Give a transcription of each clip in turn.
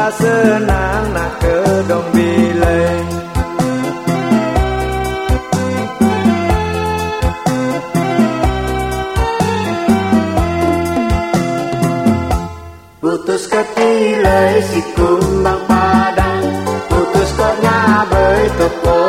ba senang nak kedong bilai Putus ketilai si kumbang padang Putus kotnya bertepuk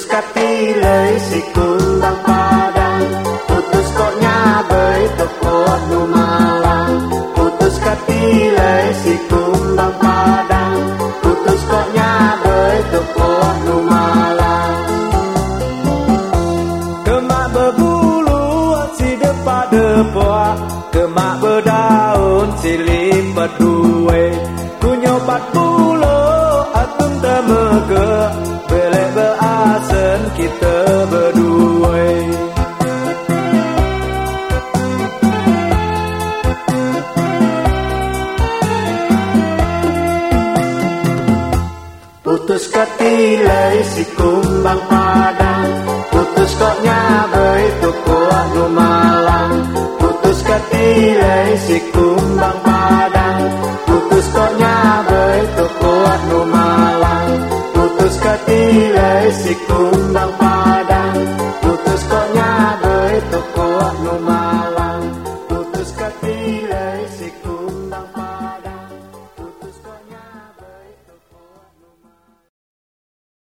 Putus katile si kumbang padang Putus kok nyabai tekot nu malang Putus katile si kumbang padang Putus kok nyabai tekot nu malang Kemak berbulu si depak depak Kemak berdaun si lipat duwe Kunyopat pulau atung temege Putus ketilai si kumbang padang. Putus kok nyabai tuku malang Putus ketilai si kumbang